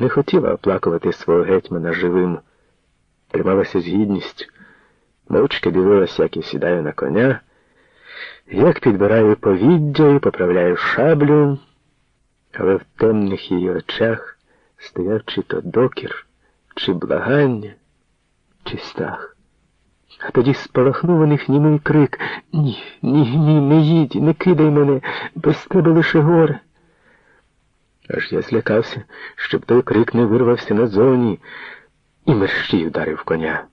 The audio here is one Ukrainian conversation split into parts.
Не хотіла оплакувати свого гетьмана живим, трималася з гідністю, мовчки дивилася, як я сідаю на коня, як підбираю повіддя і поправляю шаблю, але в темних її очах стояв чи то докір, чи благання, чи страх. А тоді спалахнув у них німий крик Ні, ні, ні, не їдь, не кидай мене, без тебе лише горе. Аж я злякався, щоб той крик не вирвався назовні, і мерщій ударив коня.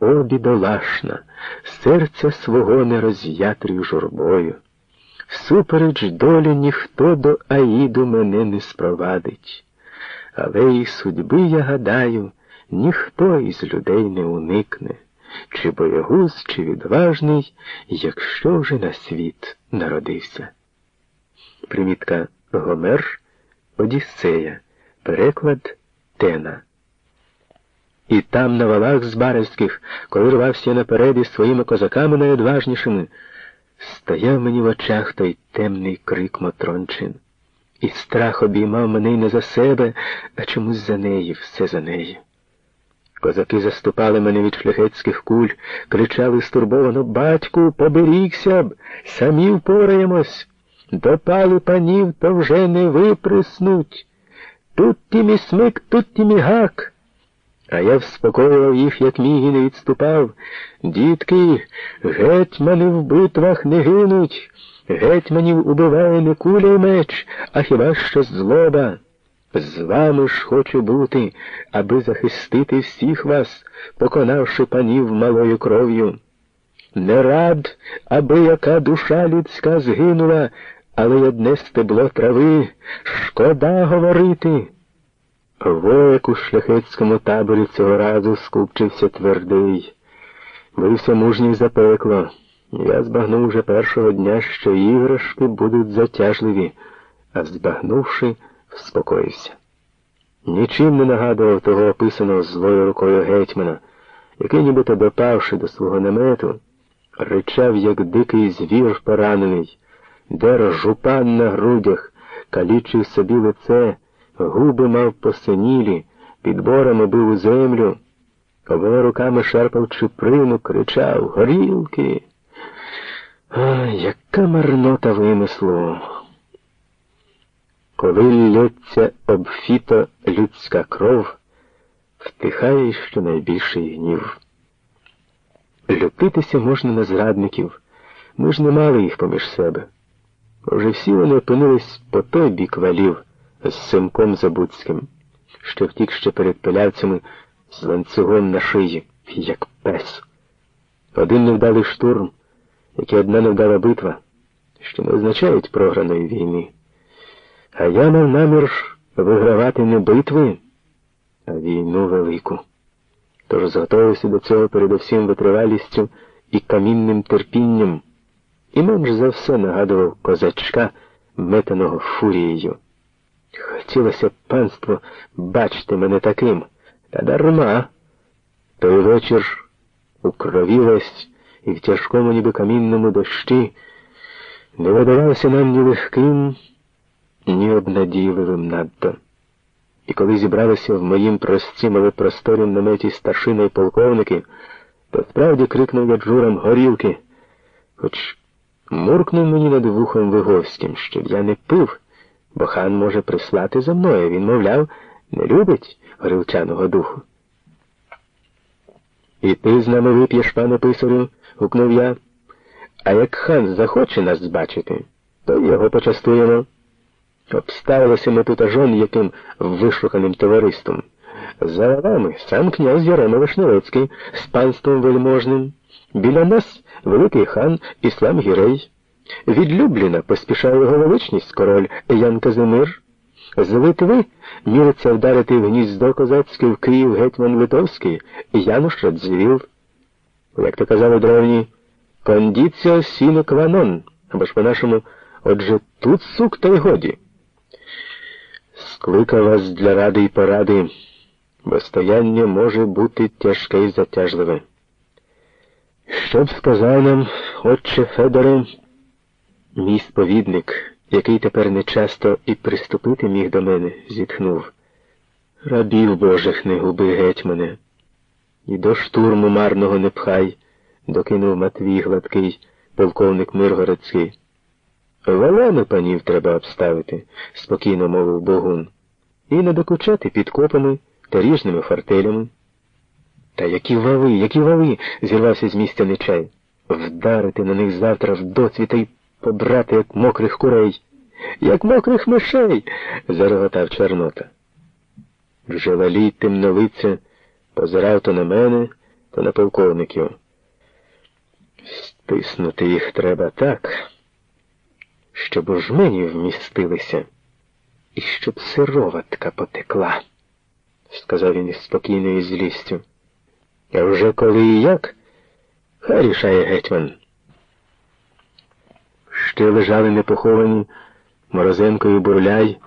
О, бідолашна, серця свого не роз'ятрив журбою. Всупереч долі ніхто до Аїду мене не спровадить, але і судьби, я гадаю, ніхто із людей не уникне, чи боягуз, чи відважний, якщо вже на світ народився. Примітка Гомер, Одіссея, переклад Тена. І там, на валах Збаревських, коли рвався наперед із своїми козаками найодважнішими, стояв мені в очах той темний крик Мотрончин. І страх обіймав мене й не за себе, а чомусь за неї, все за неї. Козаки заступали мене від шляхетських куль, кричали стурбовано Батьку, поберігся б, самі впораємось. Допали панів, то вже не виприснуть. Тут тімі смик, тут тімі гак. А я вспокоював їх, як міг, і не відступав. Дітки, гетьмани в битвах не гинуть, гетьманів убиває не куля й меч, а хіба що злоба. З вами ж хочу бути, аби захистити всіх вас, поконавши панів малою кров'ю. Не рад, аби яка душа людська згинула, але й одне стебло трави, шкода говорити. Вояк у шляхетському таборі цього разу скупчився твердий. Бився мужній за пекло. Я збагнув вже першого дня, що іграшки будуть затяжливі, а збагнувши, вспокоївся. Нічим не нагадував того описаного злою рукою гетьмана, який, нібито допавши до свого намету, ричав, як дикий звір поранений, дер жупан на грудях, калічив собі лице, губи мав посинілі, підборами бив у землю, обома руками шарпав чуприну, кричав Горілки. А, яка марнота вимислу! Коли лється обфіто людська кров, втихає щонайбільший гнів. Лютитися можна на зрадників, ми ж не мали їх поміж себе. Вже всі вони опинились по той бік валів з Симком Забудським, що втік ще перед пилявцями з ланцюгом на шиї, як пес. Один невдалий штурм, як і одна невдала битва, що не означають програної війни. А я мав намір вигравати не битви, а війну велику. Тож зготовився до цього передусім витривалістю і камінним терпінням, і менш за все нагадував козачка, метаного фурією. Хотілося б панство бачити мене таким, та дарма. Той вечір у крові весь і в тяжкому, ніби камінному дощі не видавався нам ні легким ні обнадійливим надто. І коли зібралися в моїм простім, але просторім наметі старшина й полковники, то справді крикнув я джурам горілки, хоч муркнув мені над вухом Виговським, щоб я не пив, бо хан може прислати за мною. Він, мовляв, не любить горілчаного духу. І ти з нами вип'єш, пане писарю, гукнув я. А як хан захоче нас збачити, то його почастуємо. Обставилися ми тут ажон яким вишуканим товариством. За вами сам князь Ярема Вишневецький з панством вельможним. Біля нас великий хан Іслам Гірей. Від Любліна поспішає його величність король Ян Казимир. З Литви міриться вдарити в гніздо козацьке в Київ гетьман Литовський Януш Радзивіл. Як то казали древні, кондіціо сіне кванон, або ж по-нашому, отже, тут сук та й годі. Скликав вас для ради й поради, бо стояння може бути тяжке і затяжливе. Що б сказав нам, отче Федоре, мій сповідник, який тепер нечасто і приступити міг до мене, зітхнув. Рабів Божих не губи гетьмане. І до штурму марного не пхай, докинув Матвій гладкий, полковник Миргородський. Валами панів треба обставити, спокійно мовив Богун, і не докучати підкопами та ріжними фортелями. Та які вали, які вали, зірвався з місця нечай. Вдарити на них завтра в доцвіта й побрати, як мокрих курей, як мокрих мишей, зареготав Чорнота. Джевалій темнолиця позирав то на мене, то на полковників. Стиснути їх треба так, щоб у жмені вмістилися, і щоб сироватка потекла, сказав він із спокійною злістю. А вже коли і як, хай рішає гетьман. Ще лежали непоховані Морозенко і Бурляй,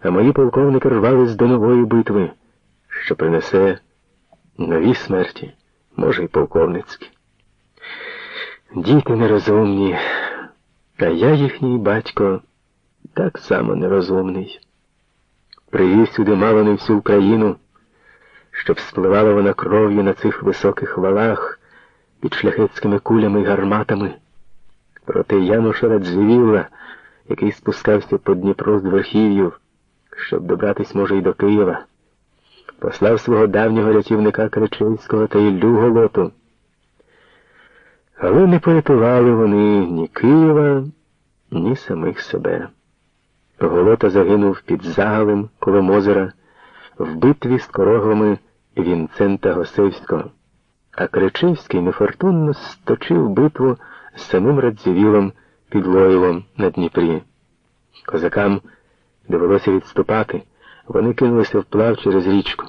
а мої полковники рвались до нової битви, що принесе нові смерті, може, й полковницькі. Діти нерозумні, а я їхній батько так само нерозумний. Привів сюди мало не всю Україну, щоб спливала вона кров'ю на цих високих валах під шляхетськими кулями й гарматами. Проти Януша Радзивілла, який спускався по Дніпру з верхів'їв, щоб добратись, може, й до Києва, послав свого давнього рятівника Кричинського та Іллю Голоту. Але не порятували вони ні Києва, ні самих себе. Голота загинув під загалем коло Мозера в битві з короглами Вінцента Госевського, а Кричевський нефортунно сточив битву з самим Радзівілом під Лоєвом на Дніпрі. Козакам довелося відступати, вони кинулися вплав через річку.